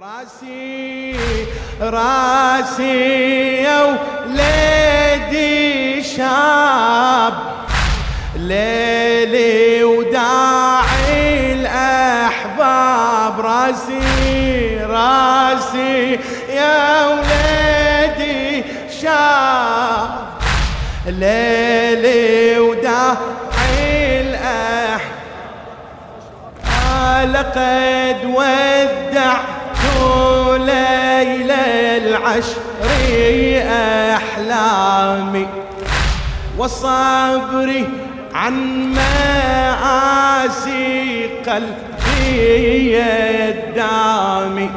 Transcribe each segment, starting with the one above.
راسي راسي يا وليدي شاب. ليلي وداعي الأحباب راسي راسي يا وليدي شاب. ليلي وداعي الأحباب لقد ودعت ليل العشر أحلامي وصبري عن مآسي قلبي الدامي.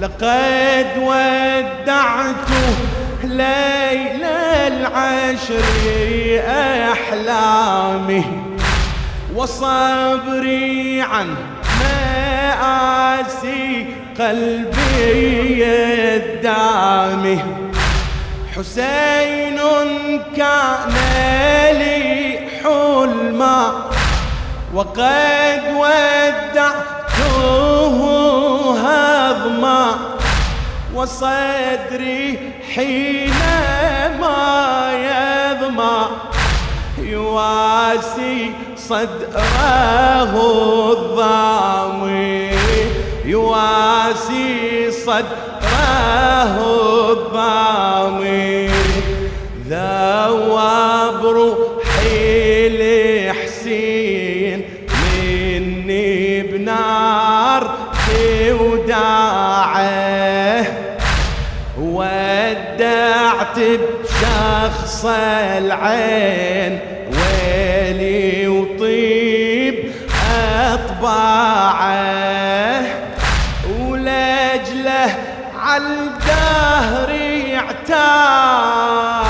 لقد ودعت ليل العشر أحلامي وصبري عن مآسي قلبي الدامي حسين كان لي حلما وقد ودعته هضما وصدري حينما يظمأ يواسي صدره الضامي يواسي صدره الضامي ذواب روحي لحسين مني بنار وداعه. ودعت بشخص العين عالدهر يعتاب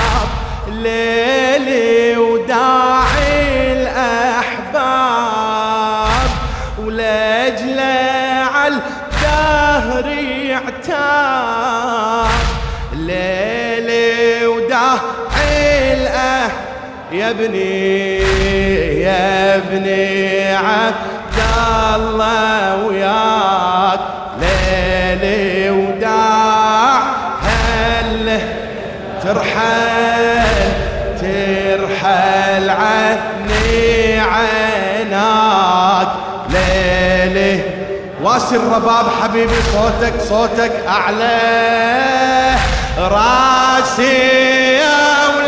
ليلي وداعي الأحباب. ولجله عالدهر يعتاب ليلي وداعي الأحباب يا ابني يا ابني عبد ترحل ترحل عني عناك ليلي واسي الرباب حبيبي صوتك صوتك أعلى. راسي يا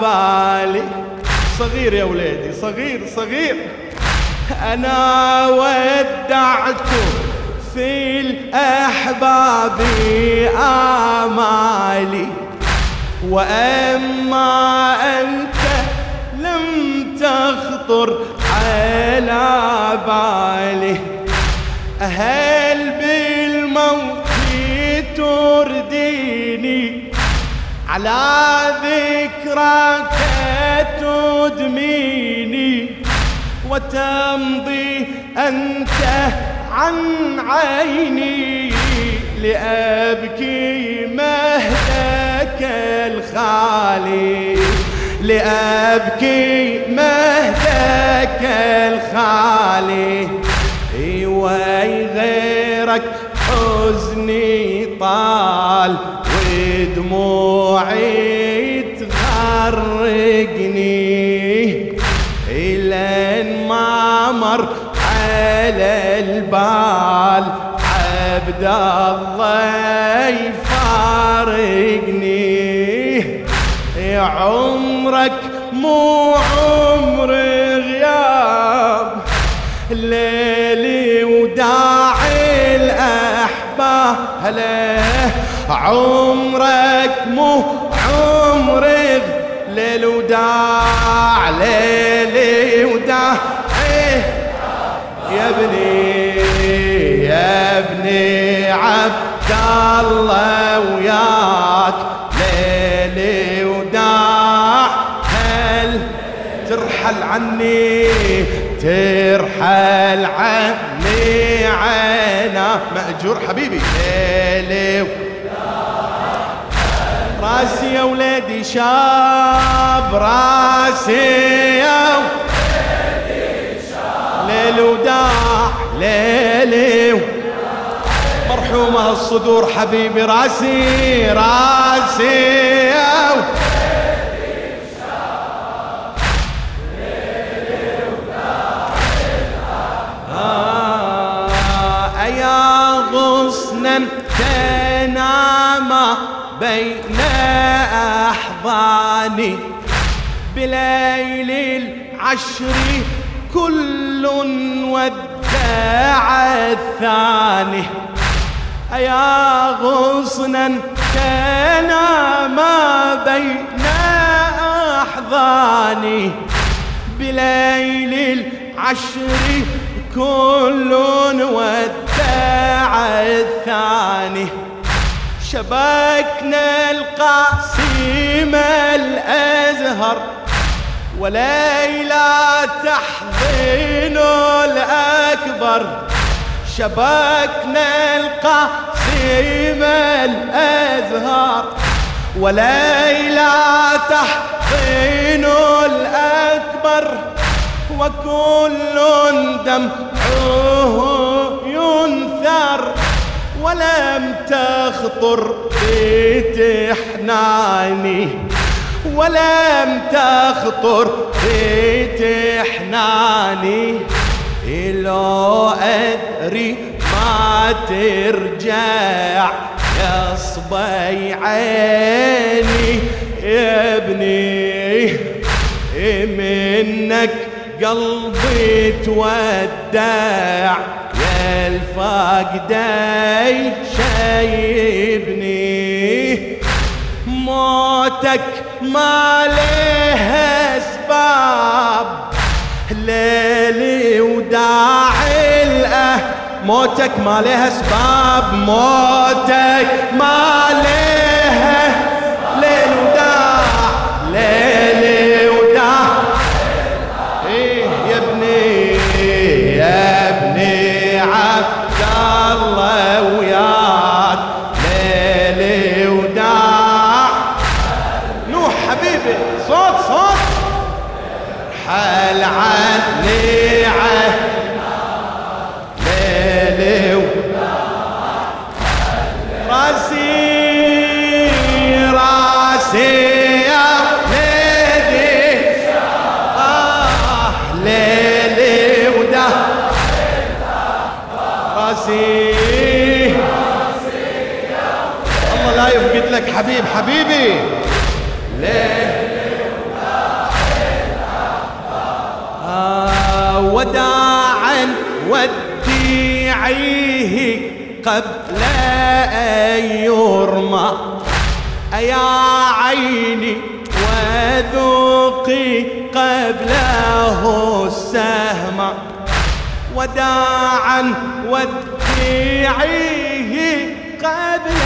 بالي صغير يا وليدي صغير صغير. أنا ودعت في الأحباب آمالي. وأما أنت لم تخطر على بالي. أهل على ذكرك تدميني وتمضي أنت عن عيني لأبكي مهدك الخالي لأبكي مهدك الخالي. أيوه غيرك حزني طال ودموعي تغرقني إلين ما مر على البال. عبد الله يفارقني. يا عمرك مو عمر غياب. ليلي وداعي الأحباب. عمرك مو عمر ليل وداع ليلي يا ابني يا ابني عبد الله وياك. ليلي وداع هل ترحل عني؟ ترحل عني عينا مأجور حبيبي. ليلي راسي يا ولادي شاب راسي يا ليل وداع ليلي مرحومة الصدور حبيبي راسي راسي آه تنام بين أحضاني. بليل العشر كل ودع الثاني. أيا غصنا كان ما بين أحضاني. بليل العشر كل ودع الثاني. شبكنا القاسم الأزهر وليلى تحضن الأكبر. شبكنا القاسم الأزهر. وليلى تحضن الأكبر. وكل دمعه ينثر. ولم تخطر في تحناني ولم تخطر في تحناني لو أدري ما ترجع يا صبي عيني يا ابني منك قلبي تودع. يا الفاقدي شيبني موتك ما له أسباب ليلي وداعي الأه موتك ما له أسباب موتك ما له حبيبي. صوت صوت. حل عني ليلي راسي راسي آه الله لا يفقد لك حبيب حبيبي. قبل أن يرمى. أيا عيني وذوقي قبله السهم. وداعا وديعيه قبل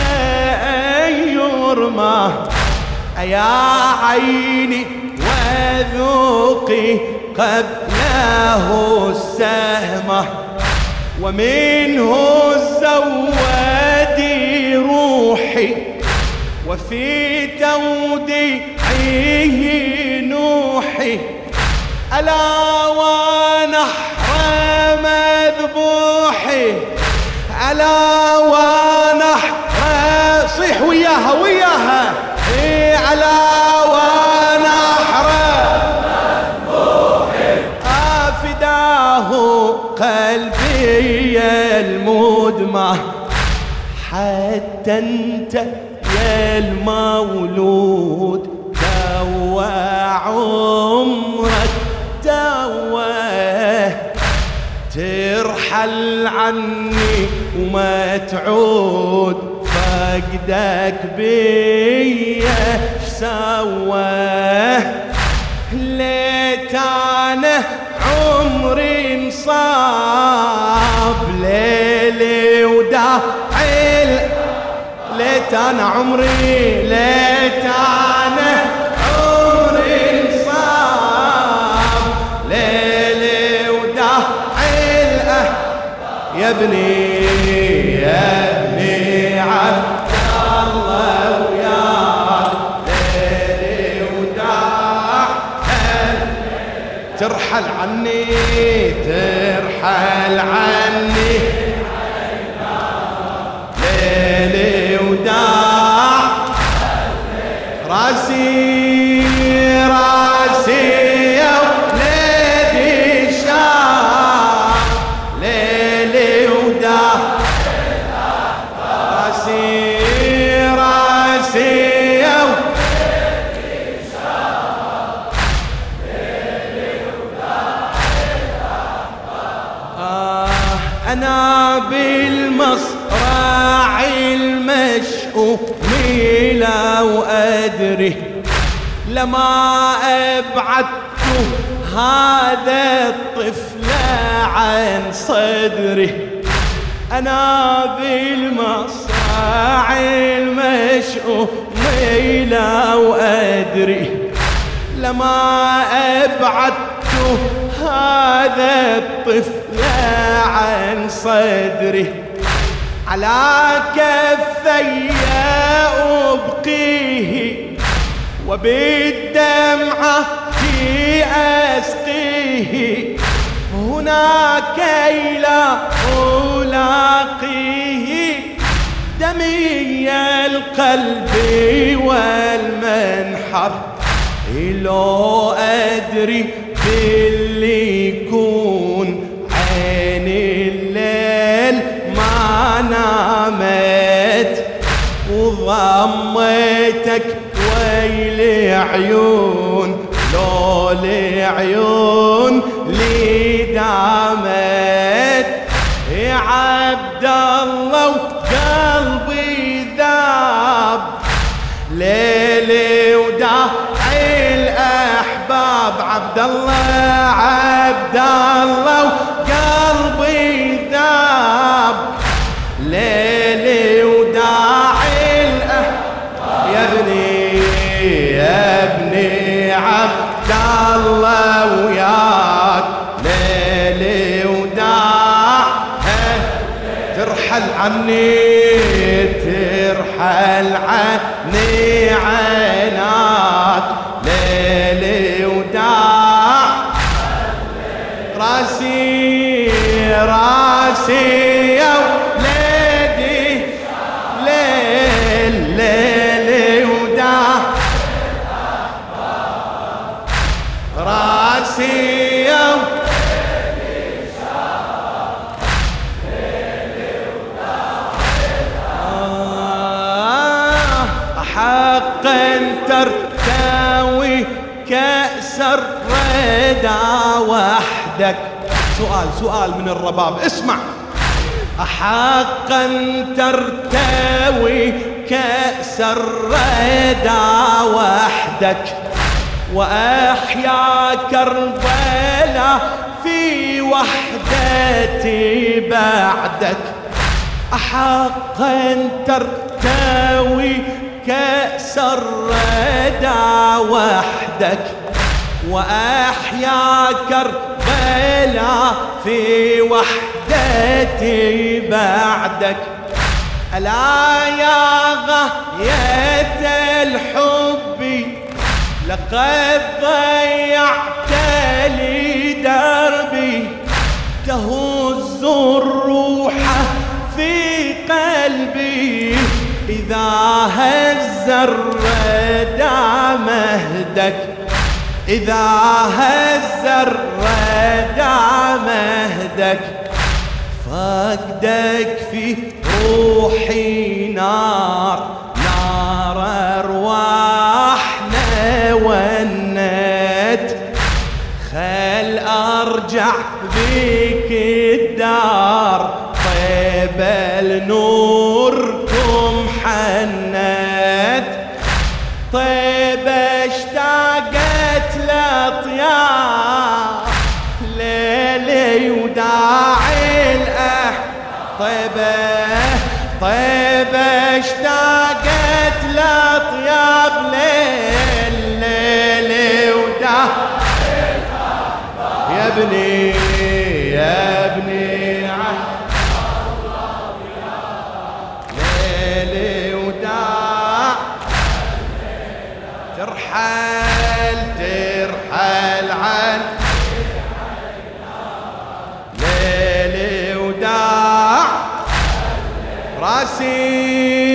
أن يرمى. أيا عيني وذوقي قبله السهمة ومنه الزواد روحي وفي توديعه نوحي. ألا ونحر مذبوحي ألا ونحر صيح وياها وياها أنت يا المولود دوا عمرك دوا ترحل عني وما تعود فقدك بيا. سواه ليت أنا عمري ليت أنا عمري انصاب ليلي وداعي الأه يا ابني يا ابني عبد وياك. ليلي ترحل عني ترحل عني. لما أبعدت هذا الطفل عن صدري. أنا بالمصاع المشؤوم لو أدري لما أبعدت هذا الطفل عن صدري. على كفي أبقيه وبالدمعة أسقيه. هناك إلى ألاقيه. دمي القلب والمنحر. لو أدري باللي عيون لو عيون لي دامت يا عبد الله وقلبي ذاب. ليلي وداعي الأحباب عبد الله عبد الله عني حقا ترتوي كأس الرضا وحدك. سؤال سؤال من الرباب اسمع. أحقا ترتوي كأس الرضا وحدك. وأحيا كربلاء في وحدتي بعدك. أحقا ترتوي كأس الردى وحدك وأحيا كربلاء في وحدتي بعدك. ألا يا غاية الحب لقد ضيعت لي دربي. تهز الروح في قلبي. إذا هز الردى مهدك إذا هز الردى مهدك فقدك في روحي نار. طيب اشتاقت لطيار ليلي وداعي الأح. طيبة طيبة اشتاقت لطياب ليل ليل ودا يا ابني ترحل ترحل عن ليل وداع راسي.